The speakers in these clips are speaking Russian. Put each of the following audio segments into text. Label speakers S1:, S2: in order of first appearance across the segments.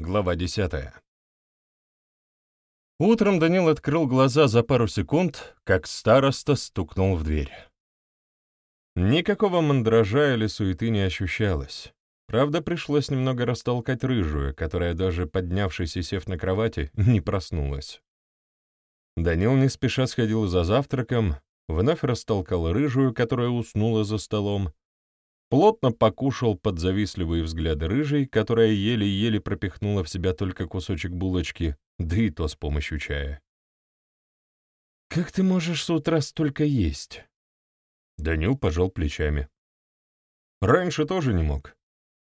S1: Глава десятая. Утром Данил открыл глаза за пару секунд, как староста стукнул в дверь. Никакого мандража или суеты не ощущалось. Правда, пришлось немного растолкать рыжую, которая, даже поднявшись и сев на кровати, не проснулась. Данил не спеша сходил за завтраком, вновь растолкал рыжую, которая уснула за столом, плотно покушал под завистливые взгляды рыжей, которая еле-еле пропихнула в себя только кусочек булочки, да и то с помощью чая. «Как ты можешь с утра столько есть?» Данил пожал плечами. «Раньше тоже не мог.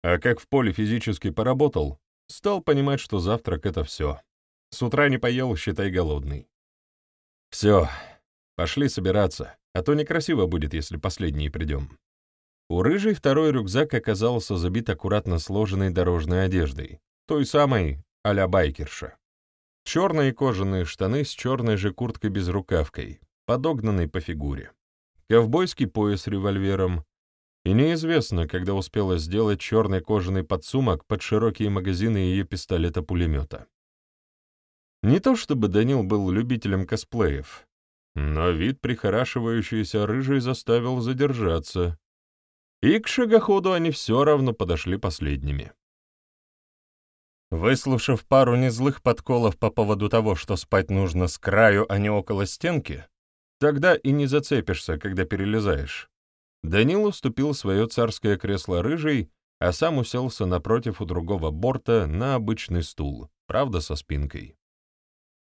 S1: А как в поле физически поработал, стал понимать, что завтрак — это все. С утра не поел, считай голодный. Все, пошли собираться, а то некрасиво будет, если последние придем». У рыжей второй рюкзак оказался забит аккуратно сложенной дорожной одеждой, той самой а-ля байкерша. Черные кожаные штаны с черной же курткой-безрукавкой, подогнанной по фигуре. Ковбойский пояс с револьвером. И неизвестно, когда успела сделать черный кожаный подсумок под широкие магазины ее пистолета-пулемета. Не то чтобы Данил был любителем косплеев, но вид прихорашивающейся рыжей заставил задержаться, и к шагоходу они все равно подошли последними. Выслушав пару незлых подколов по поводу того, что спать нужно с краю, а не около стенки, тогда и не зацепишься, когда перелезаешь. Данил уступил свое царское кресло рыжий, а сам уселся напротив у другого борта на обычный стул, правда, со спинкой.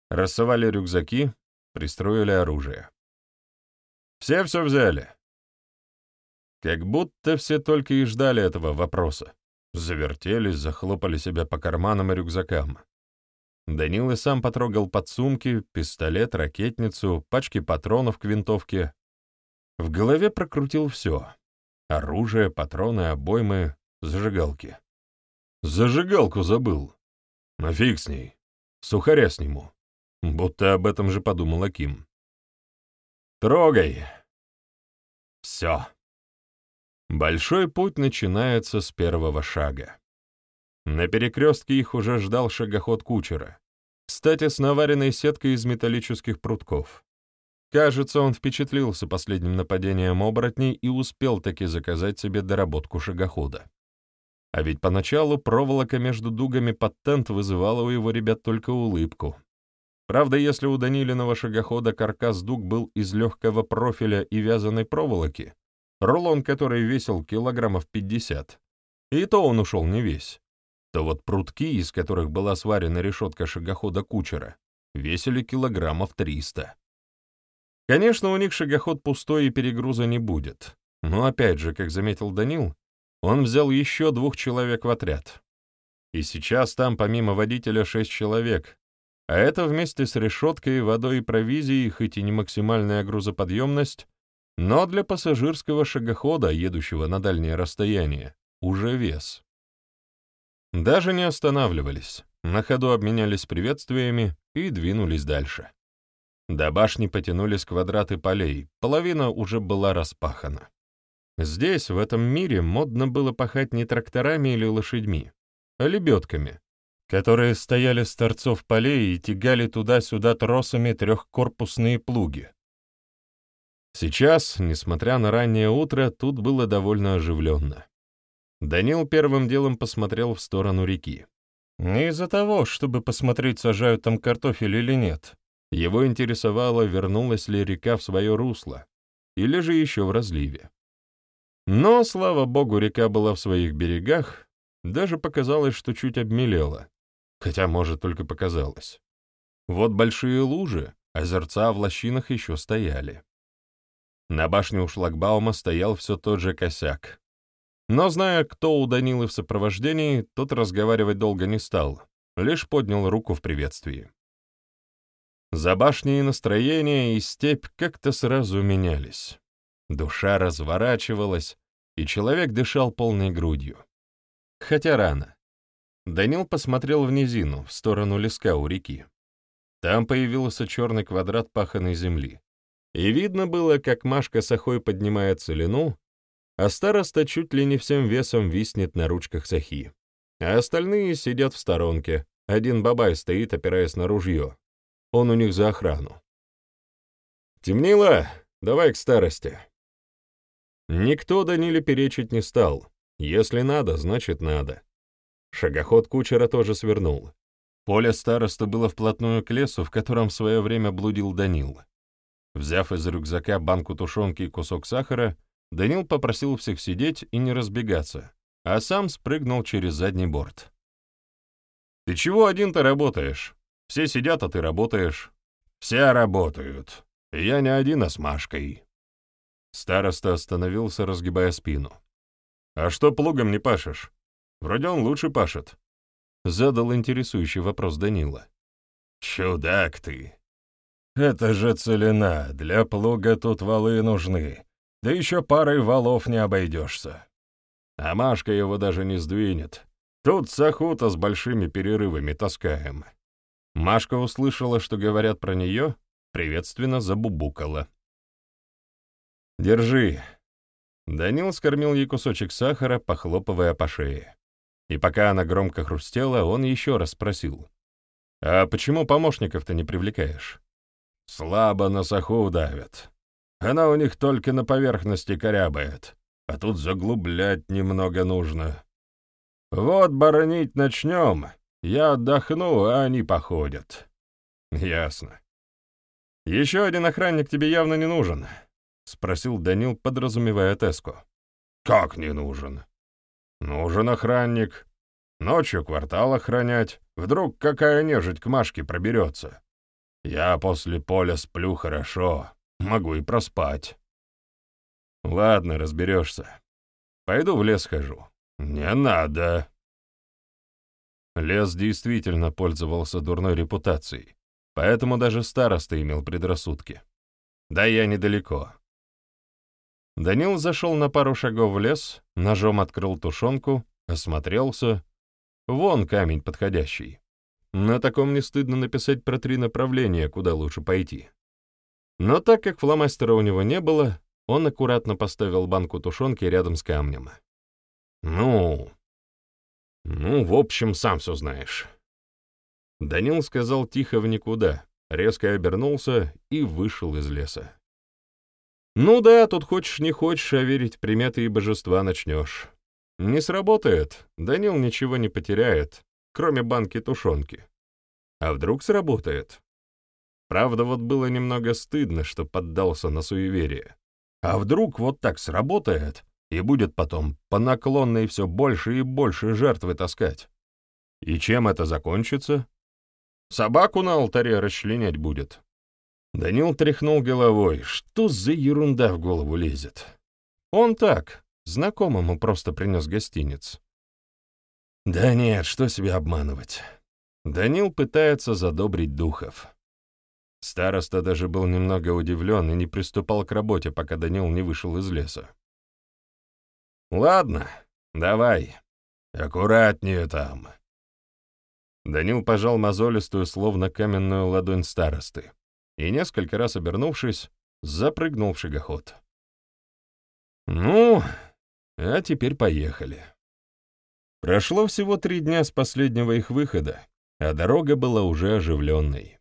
S1: Рассовали рюкзаки, пристроили оружие. Все все взяли. Как будто все только и ждали этого вопроса. Завертелись, захлопали себя по карманам и рюкзакам. Данил и сам потрогал подсумки, пистолет, ракетницу, пачки патронов к винтовке. В голове прокрутил все. Оружие, патроны, обоймы, зажигалки. Зажигалку забыл. А фиг с ней. Сухаря сниму. Будто об этом же подумал Аким. «Трогай!» «Все!» Большой путь начинается с первого шага. На перекрестке их уже ждал шагоход кучера. Кстати, с наваренной сеткой из металлических прутков. Кажется, он впечатлился последним нападением оборотней и успел таки заказать себе доработку шагохода. А ведь поначалу проволока между дугами под тент вызывала у его ребят только улыбку. Правда, если у Данилиного шагохода каркас дуг был из легкого профиля и вязаной проволоки, рулон который весил килограммов 50, и то он ушел не весь, то вот прутки, из которых была сварена решетка шагохода кучера, весили килограммов 300. Конечно, у них шагоход пустой и перегруза не будет, но опять же, как заметил Данил, он взял еще двух человек в отряд. И сейчас там помимо водителя шесть человек, а это вместе с решеткой, водой и провизией, хоть и не максимальная грузоподъемность, но для пассажирского шагохода, едущего на дальнее расстояние, уже вес. Даже не останавливались, на ходу обменялись приветствиями и двинулись дальше. До башни потянулись квадраты полей, половина уже была распахана. Здесь, в этом мире, модно было пахать не тракторами или лошадьми, а лебедками, которые стояли с торцов полей и тягали туда-сюда тросами трехкорпусные плуги. Сейчас, несмотря на раннее утро, тут было довольно оживленно. Данил первым делом посмотрел в сторону реки. Не из-за того, чтобы посмотреть, сажают там картофель или нет. Его интересовало, вернулась ли река в свое русло, или же еще в разливе. Но, слава богу, река была в своих берегах, даже показалось, что чуть обмелела, хотя, может, только показалось. Вот большие лужи, озерца в лощинах еще стояли. На башне у шлагбаума стоял все тот же косяк. Но, зная, кто у Данилы в сопровождении, тот разговаривать долго не стал, лишь поднял руку в приветствии. За башней настроение и степь как-то сразу менялись. Душа разворачивалась, и человек дышал полной грудью. Хотя рано. Данил посмотрел в низину, в сторону леска у реки. Там появился черный квадрат паханой земли. И видно было, как Машка с Ахой поднимает целину, а староста чуть ли не всем весом виснет на ручках Сахи. а остальные сидят в сторонке. Один бабай стоит, опираясь на ружье. Он у них за охрану. «Темнило, давай к старости». Никто Даниле перечить не стал. Если надо, значит надо. Шагоход кучера тоже свернул. Поле староста было вплотную к лесу, в котором в свое время блудил Данил. Взяв из рюкзака банку тушенки и кусок сахара, Данил попросил всех сидеть и не разбегаться, а сам спрыгнул через задний борт. «Ты чего один-то работаешь? Все сидят, а ты работаешь». «Все работают. Я не один, а с Машкой». Староста остановился, разгибая спину. «А что плугом не пашешь? Вроде он лучше пашет». Задал интересующий вопрос Данила. «Чудак ты! Это же целина, для плуга тут валы нужны, да еще парой валов не обойдешься. А Машка его даже не сдвинет. Тут сахута с большими перерывами таскаем». Машка услышала, что говорят про нее, приветственно забубукала. «Держи». Данил скормил ей кусочек сахара, похлопывая по шее. И пока она громко хрустела, он еще раз спросил. «А почему помощников-то не привлекаешь?» «Слабо на саху давят. Она у них только на поверхности корябает, а тут заглублять немного нужно. Вот боронить начнем, я отдохну, а они походят». «Ясно. Еще один охранник тебе явно не нужен», — спросил Данил, подразумевая Теску. «Как не нужен?» Нужен охранник. Ночью квартал охранять. Вдруг какая нежить к Машке проберется. Я после поля сплю хорошо. Могу и проспать. Ладно, разберешься. Пойду в лес хожу. Не надо. Лес действительно пользовался дурной репутацией, поэтому даже староста имел предрассудки. Да я недалеко. Данил зашел на пару шагов в лес, ножом открыл тушенку, осмотрелся. Вон камень подходящий. На таком не стыдно написать про три направления, куда лучше пойти. Но так как фломастера у него не было, он аккуратно поставил банку тушенки рядом с камнем. «Ну...» «Ну, в общем, сам все знаешь». Данил сказал тихо в никуда, резко обернулся и вышел из леса. Ну да, тут хочешь не хочешь, а верить приметы и божества начнешь. Не сработает, Данил ничего не потеряет, кроме банки тушенки. А вдруг сработает? Правда, вот было немного стыдно, что поддался на суеверие. А вдруг вот так сработает, и будет потом по наклонной все больше и больше жертвы таскать? И чем это закончится? Собаку на алтаре расчленять будет. Данил тряхнул головой. Что за ерунда в голову лезет? Он так, знакомому просто принес гостиниц. Да нет, что себя обманывать. Данил пытается задобрить духов. Староста даже был немного удивлен и не приступал к работе, пока Данил не вышел из леса. «Ладно, давай. Аккуратнее там». Данил пожал мозолистую, словно каменную ладонь старосты и, несколько раз обернувшись, запрыгнул в шагоход. «Ну, а теперь поехали». Прошло всего три дня с последнего их выхода, а дорога была уже оживленной.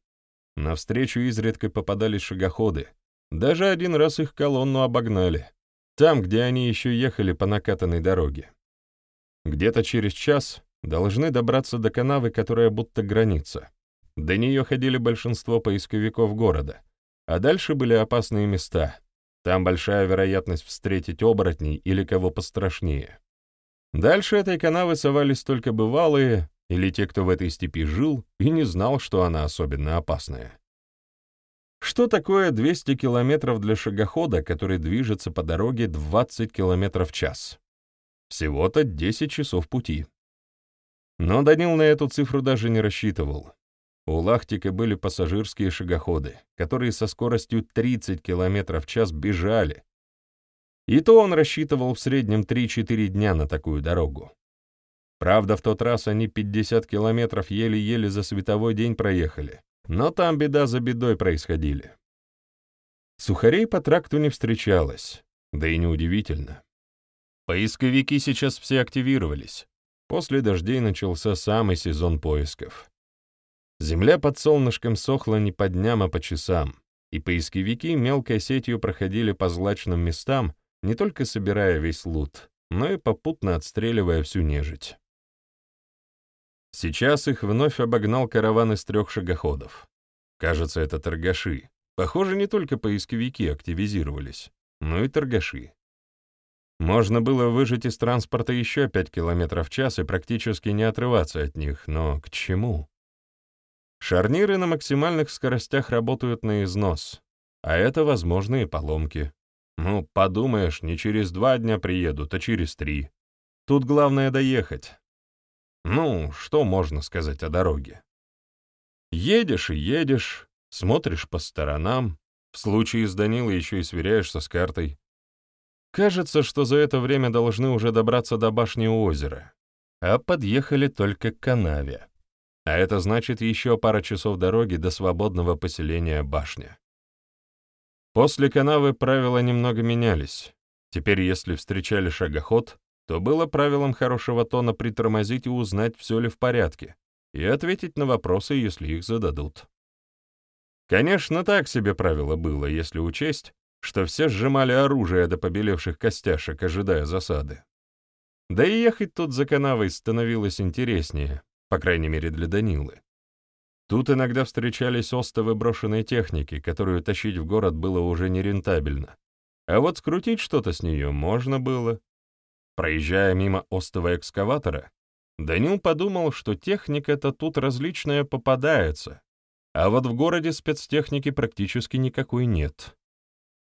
S1: Навстречу изредка попадались шагоходы, даже один раз их колонну обогнали, там, где они еще ехали по накатанной дороге. Где-то через час должны добраться до канавы, которая будто граница. До нее ходили большинство поисковиков города, а дальше были опасные места. Там большая вероятность встретить оборотней или кого пострашнее. Дальше этой канавы совались только бывалые или те, кто в этой степи жил и не знал, что она особенно опасная. Что такое 200 километров для шагохода, который движется по дороге 20 километров в час? Всего-то 10 часов пути. Но Данил на эту цифру даже не рассчитывал. У Лахтика были пассажирские шагоходы, которые со скоростью 30 км в час бежали. И то он рассчитывал в среднем 3-4 дня на такую дорогу. Правда, в тот раз они 50 километров еле-еле за световой день проехали, но там беда за бедой происходили. Сухарей по тракту не встречалось, да и неудивительно. Поисковики сейчас все активировались. После дождей начался самый сезон поисков. Земля под солнышком сохла не по дням, а по часам, и поисковики мелкой сетью проходили по злачным местам, не только собирая весь лут, но и попутно отстреливая всю нежить. Сейчас их вновь обогнал караван из трех шагоходов. Кажется, это торгаши. Похоже, не только поисковики активизировались, но и торгаши. Можно было выжать из транспорта еще 5 км в час и практически не отрываться от них, но к чему? Шарниры на максимальных скоростях работают на износ, а это возможные поломки. Ну, подумаешь, не через два дня приедут, а через три. Тут главное доехать. Ну, что можно сказать о дороге? Едешь и едешь, смотришь по сторонам, в случае с Данилой еще и сверяешься с картой. Кажется, что за это время должны уже добраться до башни у озера, а подъехали только к канаве. А это значит еще пара часов дороги до свободного поселения башня. После канавы правила немного менялись. Теперь, если встречали шагоход, то было правилом хорошего тона притормозить и узнать, все ли в порядке, и ответить на вопросы, если их зададут. Конечно, так себе правило было, если учесть, что все сжимали оружие до побелевших костяшек, ожидая засады. Да и ехать тут за канавой становилось интереснее, по крайней мере для Данилы. Тут иногда встречались остовы брошенной техники, которую тащить в город было уже нерентабельно. А вот скрутить что-то с нее можно было. Проезжая мимо остова экскаватора, Данил подумал, что техника-то тут различная попадается, а вот в городе спецтехники практически никакой нет.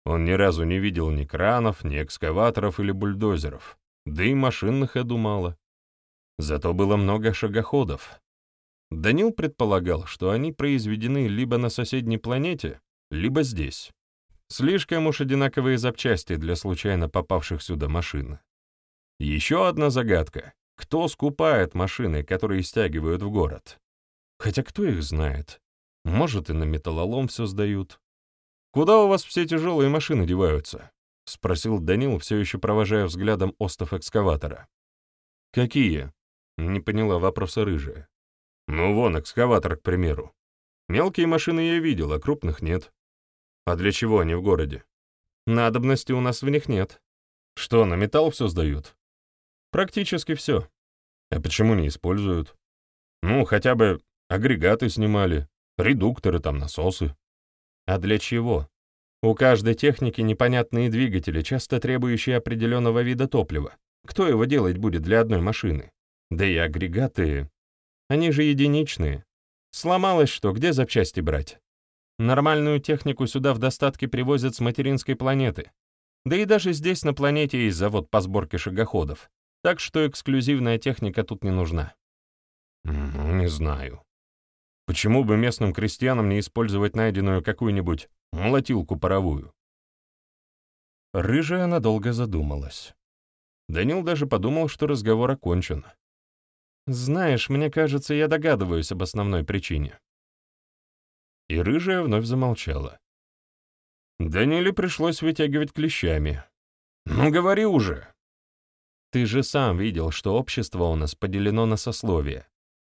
S1: Он ни разу не видел ни кранов, ни экскаваторов или бульдозеров, да и машин на ходу мало. Зато было много шагоходов. Данил предполагал, что они произведены либо на соседней планете, либо здесь. Слишком уж одинаковые запчасти для случайно попавших сюда машин. Еще одна загадка. Кто скупает машины, которые стягивают в город? Хотя кто их знает? Может, и на металлолом все сдают. «Куда у вас все тяжелые машины деваются?» — спросил Данил, все еще провожая взглядом остов экскаватора. «Какие?» — не поняла вопроса рыжая. «Ну, вон, экскаватор, к примеру. Мелкие машины я видел, а крупных нет. А для чего они в городе? Надобности у нас в них нет. Что, на металл все сдают? Практически все. А почему не используют? Ну, хотя бы агрегаты снимали, редукторы там, насосы. А для чего? У каждой техники непонятные двигатели, часто требующие определенного вида топлива. Кто его делать будет для одной машины? Да и агрегаты... Они же единичные. Сломалось что, где запчасти брать? Нормальную технику сюда в достатке привозят с материнской планеты. Да и даже здесь на планете есть завод по сборке шагоходов, так что эксклюзивная техника тут не нужна. Ну, не знаю. Почему бы местным крестьянам не использовать найденную какую-нибудь молотилку паровую? Рыжая надолго задумалась. Данил даже подумал, что разговор окончен. «Знаешь, мне кажется, я догадываюсь об основной причине». И рыжая вновь замолчала. Даниле пришлось вытягивать клещами. «Ну, говори уже!» «Ты же сам видел, что общество у нас поделено на сословия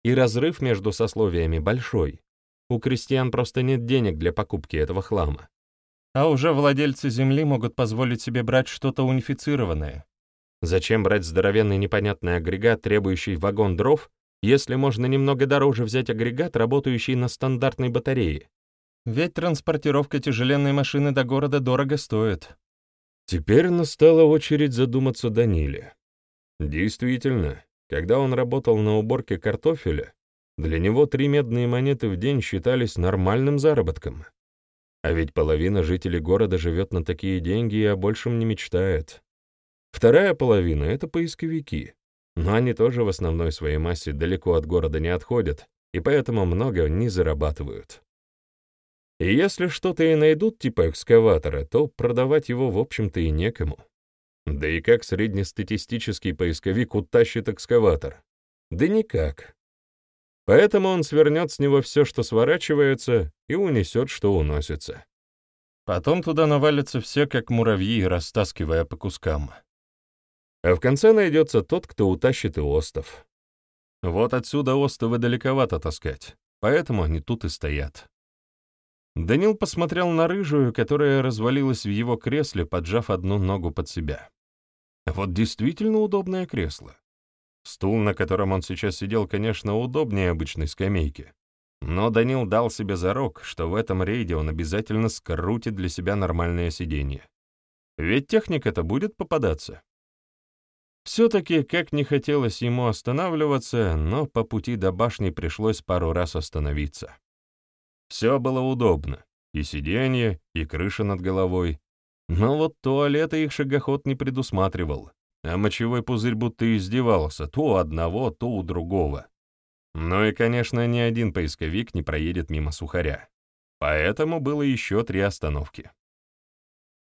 S1: и разрыв между сословиями большой. У крестьян просто нет денег для покупки этого хлама. А уже владельцы земли могут позволить себе брать что-то унифицированное. Зачем брать здоровенный непонятный агрегат, требующий вагон дров, если можно немного дороже взять агрегат, работающий на стандартной батарее? Ведь транспортировка тяжеленной машины до города дорого стоит. Теперь настала очередь задуматься Даниле. Действительно, когда он работал на уборке картофеля, для него три медные монеты в день считались нормальным заработком. А ведь половина жителей города живет на такие деньги и о большем не мечтает. Вторая половина — это поисковики, но они тоже в основной своей массе далеко от города не отходят, и поэтому много не зарабатывают. И если что-то и найдут типа экскаватора, то продавать его, в общем-то, и некому. Да и как среднестатистический поисковик утащит экскаватор? Да никак. Поэтому он свернет с него все, что сворачивается, и унесет, что уносится. Потом туда навалятся все, как муравьи, растаскивая по кускам. А в конце найдется тот, кто утащит и остов. Вот отсюда остовы далековато таскать, поэтому они тут и стоят. Данил посмотрел на рыжую, которая развалилась в его кресле, поджав одну ногу под себя. Вот действительно удобное кресло. Стул, на котором он сейчас сидел, конечно, удобнее обычной скамейки. Но Данил дал себе зарок, что в этом рейде он обязательно скрутит для себя нормальное сиденье. Ведь техника-то будет попадаться. Все-таки, как не хотелось ему останавливаться, но по пути до башни пришлось пару раз остановиться. Все было удобно, и сиденье, и крыша над головой. Но вот туалета их шагоход не предусматривал, а мочевой пузырь будто издевался то у одного, то у другого. Ну и, конечно, ни один поисковик не проедет мимо сухаря. Поэтому было еще три остановки.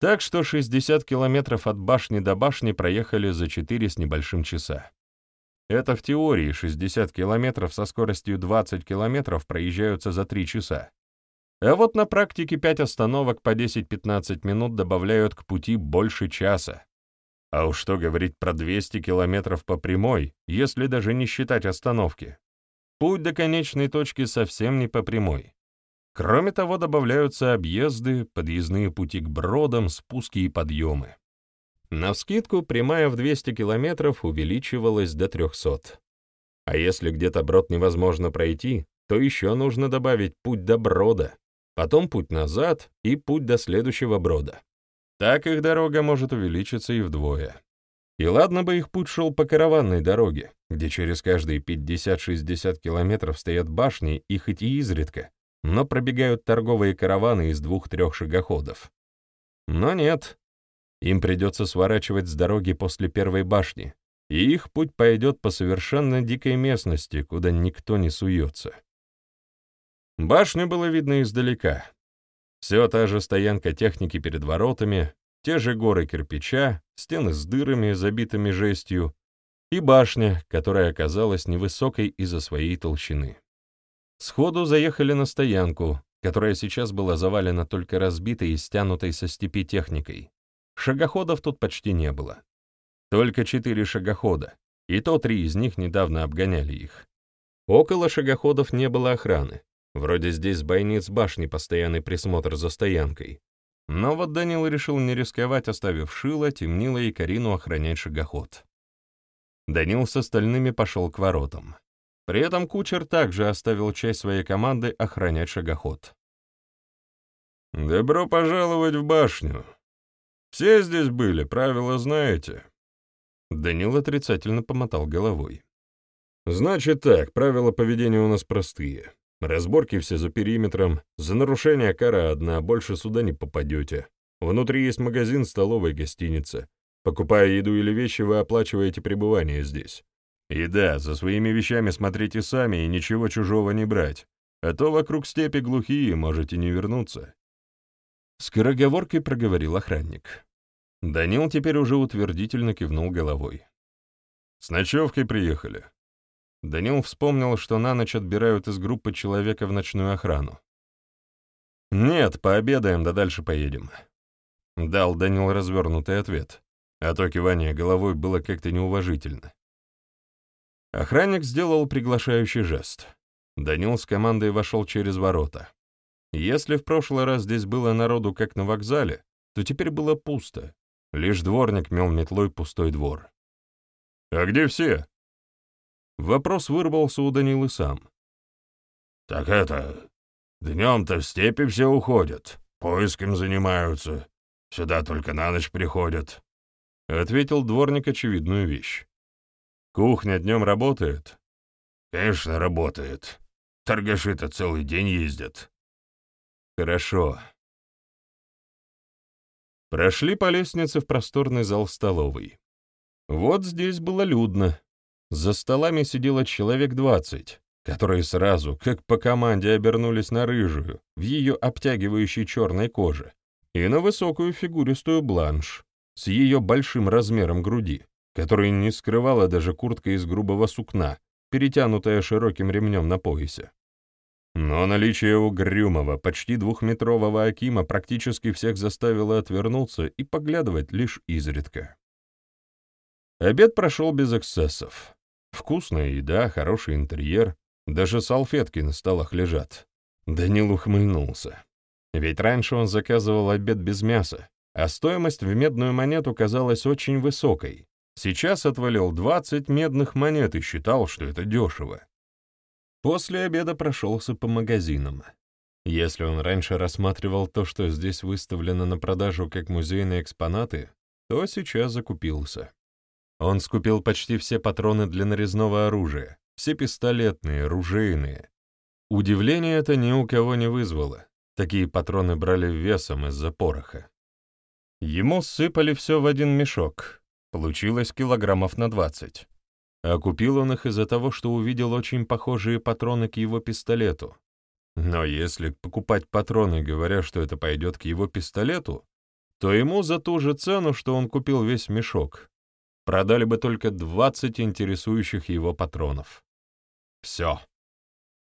S1: Так что 60 километров от башни до башни проехали за 4 с небольшим часа. Это в теории 60 километров со скоростью 20 километров проезжаются за 3 часа. А вот на практике 5 остановок по 10-15 минут добавляют к пути больше часа. А уж что говорить про 200 километров по прямой, если даже не считать остановки. Путь до конечной точки совсем не по прямой. Кроме того, добавляются объезды, подъездные пути к бродам, спуски и подъемы. Навскидку прямая в 200 километров увеличивалась до 300. А если где-то брод невозможно пройти, то еще нужно добавить путь до брода, потом путь назад и путь до следующего брода. Так их дорога может увеличиться и вдвое. И ладно бы их путь шел по караванной дороге, где через каждые 50-60 километров стоят башни и хоть и изредка, но пробегают торговые караваны из двух-трех шагоходов. Но нет, им придется сворачивать с дороги после первой башни, и их путь пойдет по совершенно дикой местности, куда никто не суется. Башню было видно издалека. Все та же стоянка техники перед воротами, те же горы кирпича, стены с дырами, забитыми жестью, и башня, которая оказалась невысокой из-за своей толщины. Сходу заехали на стоянку, которая сейчас была завалена только разбитой и стянутой со степи техникой. Шагоходов тут почти не было. Только четыре шагохода, и то три из них недавно обгоняли их. Около шагоходов не было охраны. Вроде здесь бойниц башни постоянный присмотр за стоянкой. Но вот Данил решил не рисковать, оставив Шила, Темнила и Карину охранять шагоход. Данил с остальными пошел к воротам. При этом кучер также оставил часть своей команды охранять шагоход. «Добро пожаловать в башню. Все здесь были, правила знаете?» Данил отрицательно помотал головой. «Значит так, правила поведения у нас простые. Разборки все за периметром, за нарушение кара одна, больше сюда не попадете. Внутри есть магазин, столовая, гостиница. Покупая еду или вещи, вы оплачиваете пребывание здесь. И да, за своими вещами смотрите сами и ничего чужого не брать, а то вокруг степи глухие, можете не вернуться. Скороговоркой проговорил охранник. Данил теперь уже утвердительно кивнул головой. «С ночевкой приехали». Данил вспомнил, что на ночь отбирают из группы человека в ночную охрану. «Нет, пообедаем, да дальше поедем», — дал Данил развернутый ответ, а то кивание головой было как-то неуважительно. Охранник сделал приглашающий жест. Данил с командой вошел через ворота. Если в прошлый раз здесь было народу, как на вокзале, то теперь было пусто. Лишь дворник мел метлой пустой двор. «А где все?» Вопрос вырвался у Данилы сам. «Так это... Днем-то в степи все уходят, поиском занимаются. Сюда только на ночь приходят», — ответил дворник очевидную вещь. Кухня днем работает? Конечно, работает. Торгаши-то целый день ездят. Хорошо. Прошли по лестнице в просторный зал столовой. Вот здесь было людно. За столами сидело человек двадцать, которые сразу, как по команде, обернулись на рыжую, в ее обтягивающей черной коже, и на высокую фигуристую бланш с ее большим размером груди который не скрывала даже куртка из грубого сукна, перетянутая широким ремнем на поясе. Но наличие угрюмого, почти двухметрового Акима практически всех заставило отвернуться и поглядывать лишь изредка. Обед прошел без эксцессов. Вкусная еда, хороший интерьер, даже салфетки на столах лежат. Данил ухмыльнулся. Ведь раньше он заказывал обед без мяса, а стоимость в медную монету казалась очень высокой. Сейчас отвалил 20 медных монет и считал, что это дешево. После обеда прошелся по магазинам. Если он раньше рассматривал то, что здесь выставлено на продажу как музейные экспонаты, то сейчас закупился. Он скупил почти все патроны для нарезного оружия, все пистолетные, ружейные. Удивление это ни у кого не вызвало. Такие патроны брали весом из-за пороха. Ему сыпали все в один мешок. Получилось килограммов на двадцать. А купил он их из-за того, что увидел очень похожие патроны к его пистолету. Но если покупать патроны, говоря, что это пойдет к его пистолету, то ему за ту же цену, что он купил весь мешок, продали бы только 20 интересующих его патронов. Все.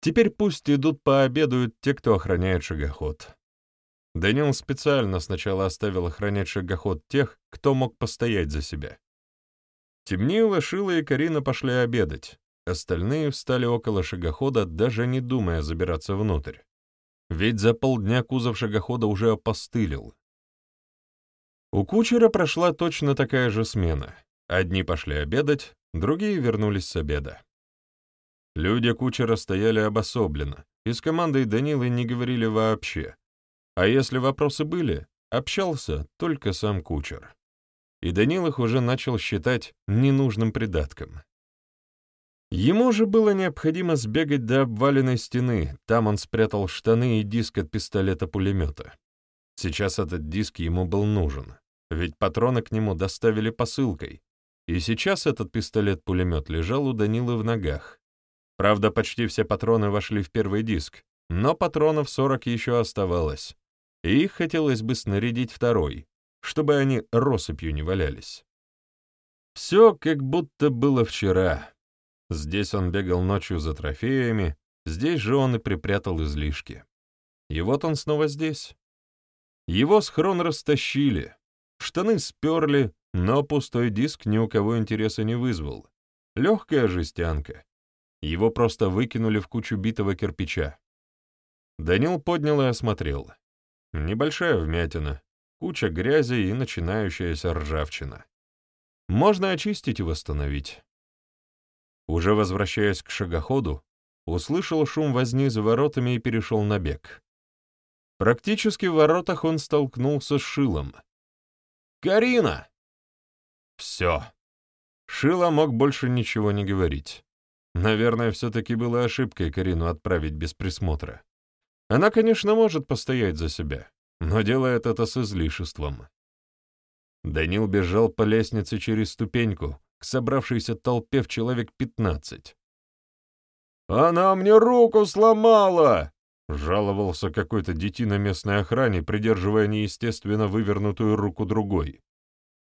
S1: Теперь пусть идут пообедают те, кто охраняет шагоход. Данил специально сначала оставил охранять шагоход тех, кто мог постоять за себя. Темнило, Шила и Карина пошли обедать. Остальные встали около шагохода, даже не думая забираться внутрь. Ведь за полдня кузов шагохода уже опостылил. У кучера прошла точно такая же смена. Одни пошли обедать, другие вернулись с обеда. Люди кучера стояли обособленно, и с командой Данилы не говорили вообще. А если вопросы были, общался только сам кучер. И Данил их уже начал считать ненужным придатком. Ему же было необходимо сбегать до обваленной стены, там он спрятал штаны и диск от пистолета-пулемета. Сейчас этот диск ему был нужен, ведь патроны к нему доставили посылкой, и сейчас этот пистолет-пулемет лежал у Данилы в ногах. Правда, почти все патроны вошли в первый диск, но патронов 40 еще оставалось, и их хотелось бы снарядить второй, чтобы они россыпью не валялись. Все как будто было вчера. Здесь он бегал ночью за трофеями, здесь же он и припрятал излишки. И вот он снова здесь. Его схрон растащили, штаны сперли, но пустой диск ни у кого интереса не вызвал. Легкая жестянка. Его просто выкинули в кучу битого кирпича. Данил поднял и осмотрел. Небольшая вмятина, куча грязи и начинающаяся ржавчина. Можно очистить и восстановить. Уже возвращаясь к шагоходу, услышал шум возни за воротами и перешел на бег. Практически в воротах он столкнулся с Шилом. «Карина!» Все. Шила мог больше ничего не говорить. Наверное, все-таки было ошибкой Карину отправить без присмотра. Она, конечно, может постоять за себя, но делает это с излишеством. Данил бежал по лестнице через ступеньку, к собравшейся толпе в человек пятнадцать. «Она мне руку сломала!» — жаловался какой-то детина местной охране, придерживая неестественно вывернутую руку другой.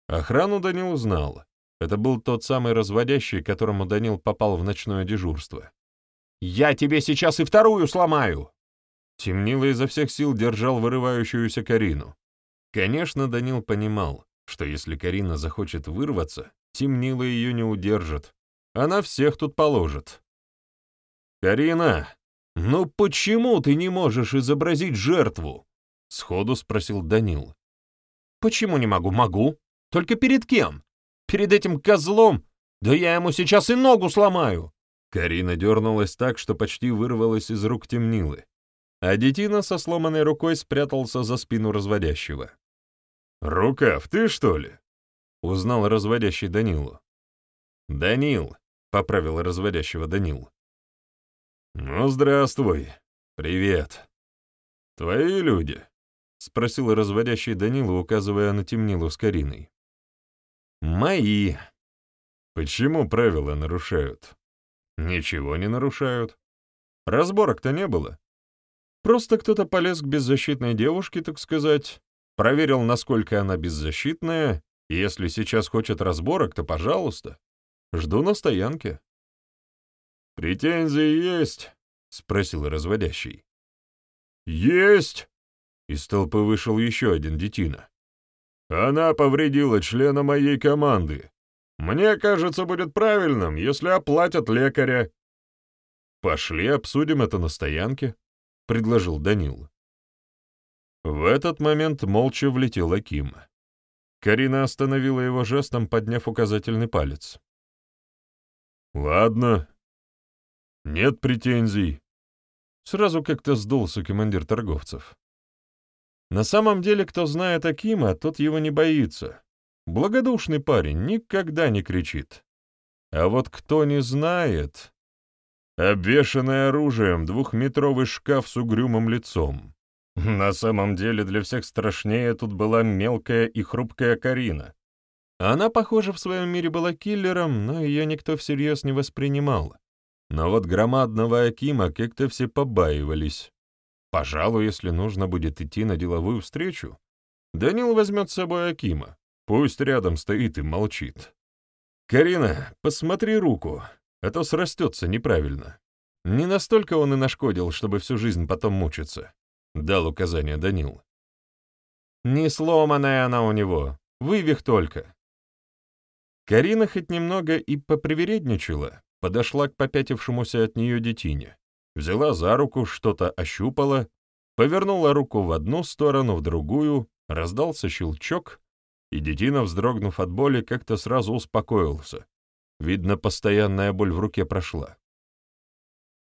S1: Охрану Данил знал. Это был тот самый разводящий, которому Данил попал в ночное дежурство. «Я тебе сейчас и вторую сломаю!» Темнило изо всех сил держал вырывающуюся Карину. Конечно, Данил понимал, что если Карина захочет вырваться, Темнило ее не удержит. Она всех тут положит. «Карина, ну почему ты не можешь изобразить жертву?» — сходу спросил Данил. «Почему не могу? Могу. Только перед кем? Перед этим козлом? Да я ему сейчас и ногу сломаю!» Карина дернулась так, что почти вырвалась из рук темнилы, а детина со сломанной рукой спрятался за спину разводящего. «Рукав, ты что ли?» — узнал разводящий Данилу. «Данил», — поправил разводящего Данил. «Ну, здравствуй. Привет. Твои люди?» — спросил разводящий Данила, указывая на темнилу с Кариной. «Мои». «Почему правила нарушают?» «Ничего не нарушают. Разборок-то не было. Просто кто-то полез к беззащитной девушке, так сказать, проверил, насколько она беззащитная, если сейчас хочет разборок, то пожалуйста. Жду на стоянке». «Претензии есть?» — спросил разводящий. «Есть!» — из толпы вышел еще один детина. «Она повредила члена моей команды. Мне кажется, будет правильным, если оплатят лекаря». «Пошли обсудим это на стоянке», — предложил Данил. В этот момент молча влетел Аким. Карина остановила его жестом, подняв указательный палец. «Ладно. Нет претензий». Сразу как-то сдулся командир торговцев. На самом деле, кто знает Акима, тот его не боится. Благодушный парень, никогда не кричит. А вот кто не знает... Обвешанный оружием двухметровый шкаф с угрюмым лицом. На самом деле для всех страшнее тут была мелкая и хрупкая Карина. Она, похоже, в своем мире была киллером, но ее никто всерьез не воспринимал. Но вот громадного Акима как-то все побаивались. Пожалуй, если нужно будет идти на деловую встречу, Данил возьмет с собой Акима. Пусть рядом стоит и молчит. «Карина, посмотри руку, а то срастется неправильно. Не настолько он и нашкодил, чтобы всю жизнь потом мучиться», — дал указание Данил. «Не сломанная она у него, вывих только». Карина хоть немного и попривередничала, подошла к попятившемуся от нее детине, взяла за руку, что-то ощупала, повернула руку в одну сторону, в другую, раздался щелчок, и детина, вздрогнув от боли, как-то сразу успокоился. Видно, постоянная боль в руке прошла.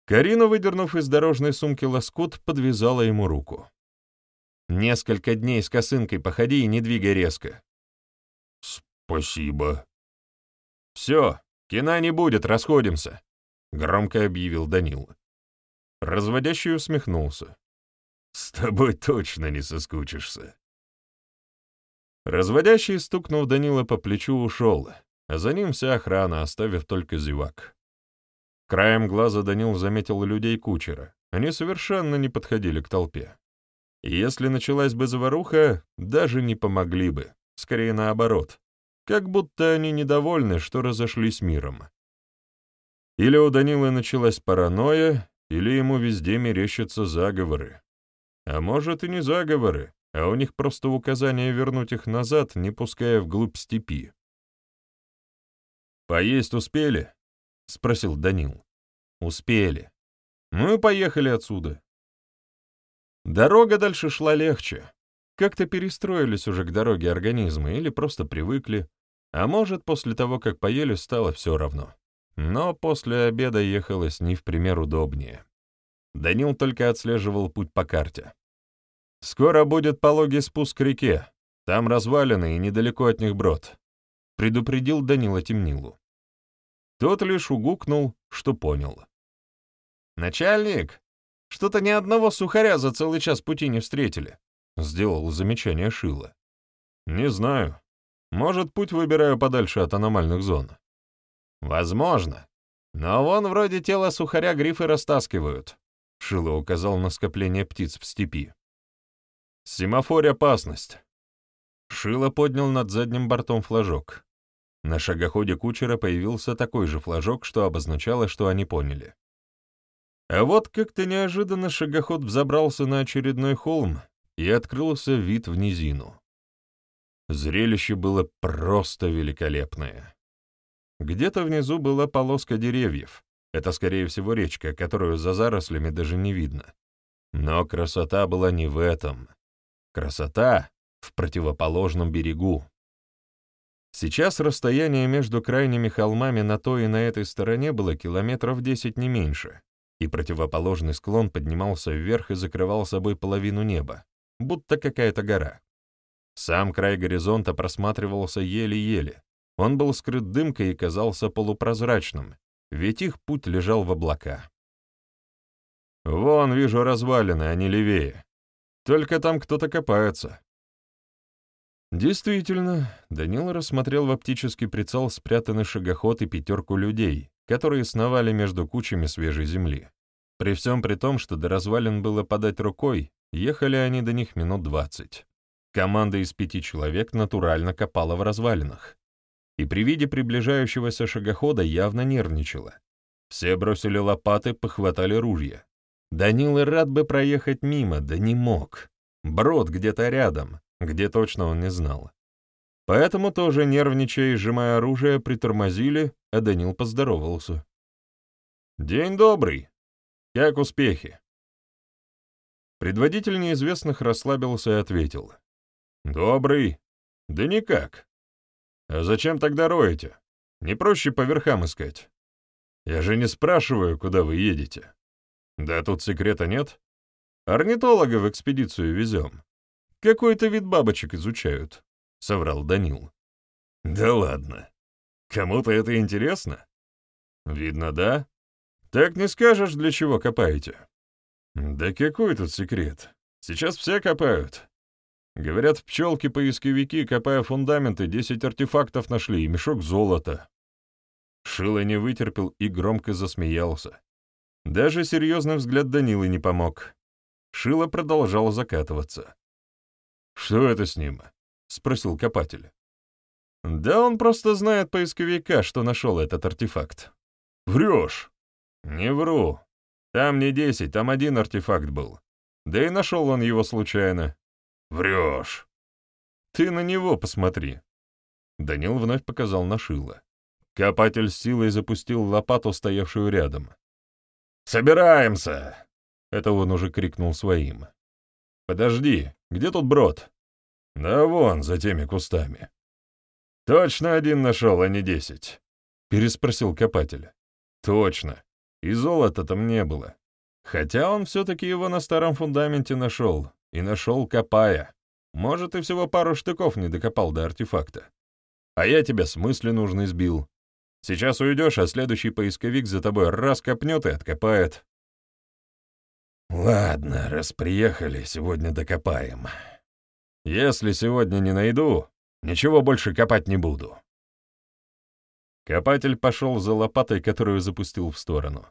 S1: Карина, выдернув из дорожной сумки лоскут, подвязала ему руку. «Несколько дней с косынкой походи и не двигай резко». «Спасибо». «Все, кино не будет, расходимся», — громко объявил Данил. Разводящий усмехнулся. «С тобой точно не соскучишься». Разводящий, стукнув Данила по плечу, ушел, а за ним вся охрана, оставив только зевак. Краем глаза Данил заметил людей кучера. Они совершенно не подходили к толпе. И если началась бы заваруха, даже не помогли бы, скорее наоборот, как будто они недовольны, что разошлись миром. Или у Данилы началась паранойя, или ему везде мерещатся заговоры. А может и не заговоры, а у них просто указание вернуть их назад, не пуская вглубь степи. «Поесть успели?» — спросил Данил. «Успели. И поехали отсюда». Дорога дальше шла легче. Как-то перестроились уже к дороге организмы или просто привыкли, а может, после того, как поели, стало все равно. Но после обеда ехалось не в пример удобнее. Данил только отслеживал путь по карте. «Скоро будет пологий спуск к реке. Там развалины и недалеко от них брод», — предупредил Данила Темнилу. Тот лишь угукнул, что понял. «Начальник, что-то ни одного сухаря за целый час пути не встретили», — сделал замечание Шила. «Не знаю. Может, путь выбираю подальше от аномальных зон». «Возможно. Но вон вроде тела сухаря грифы растаскивают», — Шило указал на скопление птиц в степи. «Семафорь опасность!» Шило поднял над задним бортом флажок. На шагоходе кучера появился такой же флажок, что обозначало, что они поняли. А вот как-то неожиданно шагоход взобрался на очередной холм и открылся вид в низину. Зрелище было просто великолепное. Где-то внизу была полоска деревьев. Это, скорее всего, речка, которую за зарослями даже не видно. Но красота была не в этом. Красота в противоположном берегу. Сейчас расстояние между крайними холмами на той и на этой стороне было километров десять не меньше, и противоположный склон поднимался вверх и закрывал собой половину неба, будто какая-то гора. Сам край горизонта просматривался еле-еле. Он был скрыт дымкой и казался полупрозрачным, ведь их путь лежал в облака. «Вон, вижу развалины, они левее. Только там кто-то копается». Действительно, Данил рассмотрел в оптический прицел спрятанный шагоход и пятерку людей, которые сновали между кучами свежей земли. При всем при том, что до развалин было подать рукой, ехали они до них минут двадцать. Команда из пяти человек натурально копала в развалинах. И при виде приближающегося шагохода явно нервничала. Все бросили лопаты, похватали ружья. Данил и рад бы проехать мимо, да не мог. Брод где-то рядом, где точно он не знал. Поэтому тоже, нервничая и сжимая оружие, притормозили, а Данил поздоровался. «День добрый! Как успехи?» Предводитель неизвестных расслабился и ответил. «Добрый. Да никак. А зачем тогда роете? Не проще по верхам искать? Я же не спрашиваю, куда вы едете. Да тут секрета нет. Орнитолога в экспедицию везем. Какой-то вид бабочек изучают», — соврал Данил. «Да ладно. Кому-то это интересно?» «Видно, да. Так не скажешь, для чего копаете». «Да какой тут секрет? Сейчас все копают. Говорят, пчелки-поисковики, копая фундаменты, десять артефактов нашли и мешок золота». Шило не вытерпел и громко засмеялся. Даже серьезный взгляд Данилы не помог. Шило продолжал закатываться. «Что это с ним?» — спросил копатель. «Да он просто знает поисковика, что нашел этот артефакт». «Врешь!» «Не вру. Там не десять, там один артефакт был. Да и нашел он его случайно. Врешь. Ты на него посмотри. Данил вновь показал на шило. Копатель с силой запустил лопату, стоявшую рядом. «Собираемся!» — это он уже крикнул своим. «Подожди, где тут брод?» «Да вон, за теми кустами». «Точно один нашел, а не десять?» — переспросил копатель. «Точно. И золота там не было. Хотя он все-таки его на старом фундаменте нашел, и нашел копая. Может, и всего пару штыков не докопал до артефакта. А я тебя с мысли нужно сбил. Сейчас уйдешь, а следующий поисковик за тобой раз копнет и откопает. Ладно, раз приехали, сегодня докопаем. Если сегодня не найду, ничего больше копать не буду. Копатель пошел за лопатой, которую запустил в сторону.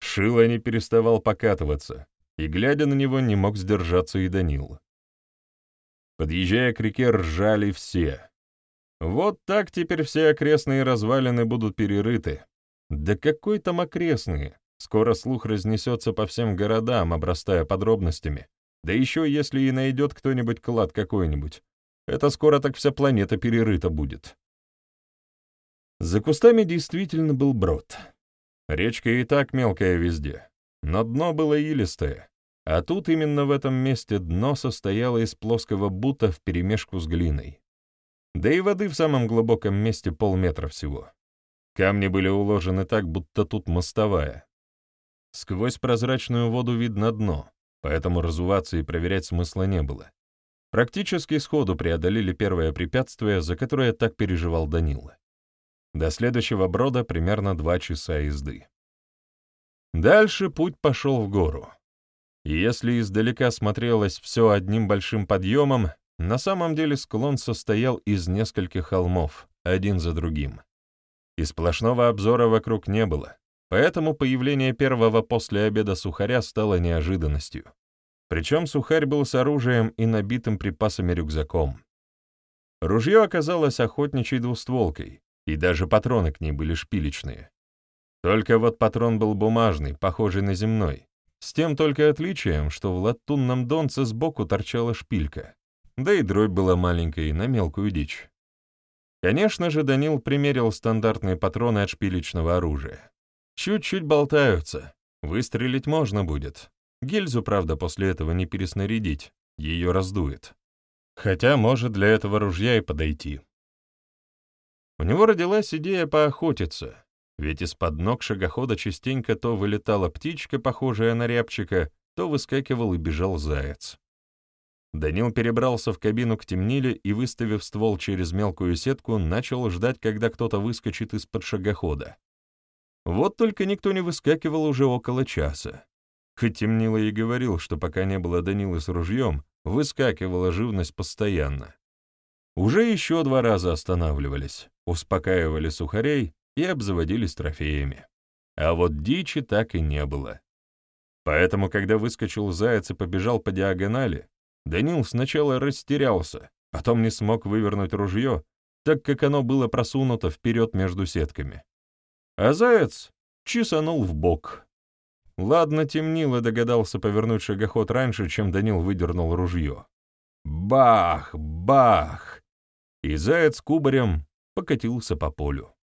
S1: Шило не переставал покатываться, и, глядя на него, не мог сдержаться и Данил. Подъезжая к реке, ржали все. Вот так теперь все окрестные развалины будут перерыты. Да какой там окрестные? Скоро слух разнесется по всем городам, обрастая подробностями. Да еще если и найдет кто-нибудь клад какой-нибудь. Это скоро так вся планета перерыта будет. За кустами действительно был брод. Речка и так мелкая везде, но дно было илистое, а тут именно в этом месте дно состояло из плоского бута вперемешку с глиной. Да и воды в самом глубоком месте полметра всего. Камни были уложены так, будто тут мостовая. Сквозь прозрачную воду видно дно, поэтому разуваться и проверять смысла не было. Практически сходу преодолели первое препятствие, за которое так переживал Данила. До следующего брода примерно два часа езды. Дальше путь пошел в гору. Если издалека смотрелось все одним большим подъемом, на самом деле склон состоял из нескольких холмов, один за другим. И сплошного обзора вокруг не было, поэтому появление первого после обеда сухаря стало неожиданностью. Причем сухарь был с оружием и набитым припасами рюкзаком. Ружье оказалось охотничьей двустволкой, и даже патроны к ней были шпилечные. Только вот патрон был бумажный, похожий на земной, с тем только отличием, что в латунном донце сбоку торчала шпилька, да и дробь была маленькой, на мелкую дичь. Конечно же, Данил примерил стандартные патроны от шпилечного оружия. Чуть-чуть болтаются, выстрелить можно будет. Гильзу, правда, после этого не переснарядить, ее раздует. Хотя может для этого ружья и подойти. У него родилась идея поохотиться, ведь из-под ног шагохода частенько то вылетала птичка, похожая на рябчика, то выскакивал и бежал заяц. Данил перебрался в кабину к темниле и, выставив ствол через мелкую сетку, начал ждать, когда кто-то выскочит из-под шагохода. Вот только никто не выскакивал уже около часа. Хоть темнило и говорил, что пока не было Данилы с ружьем, выскакивала живность постоянно. Уже еще два раза останавливались успокаивали сухарей и обзаводились трофеями. А вот дичи так и не было. Поэтому, когда выскочил заяц и побежал по диагонали, Данил сначала растерялся, потом не смог вывернуть ружье, так как оно было просунуто вперед между сетками. А заяц чесанул в бок. Ладно, темнило догадался повернуть шагоход раньше, чем Данил выдернул ружье. Бах! Бах! и заяц кубарем покатился по полю.